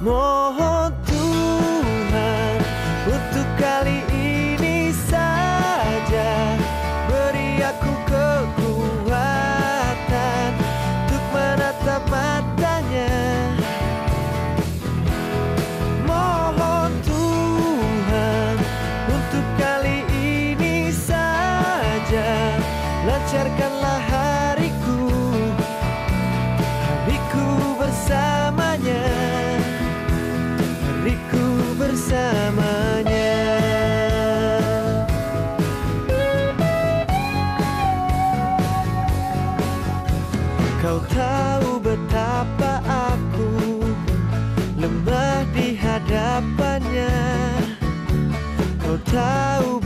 我 Kau tahu betapa aku lemah di hadapannya. Kau tahu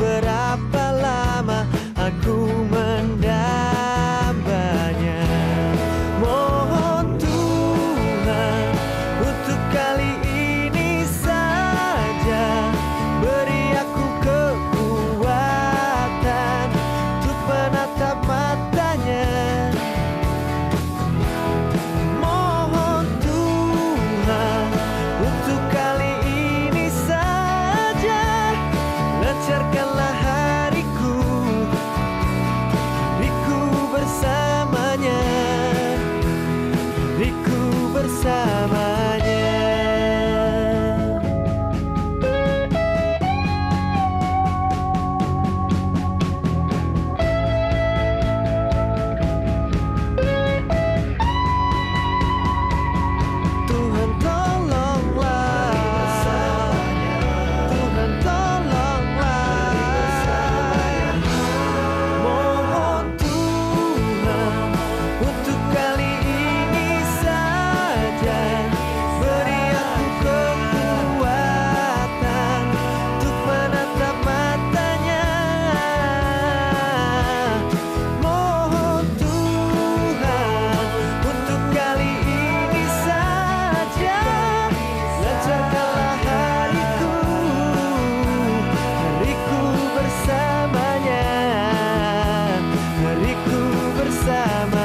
summer.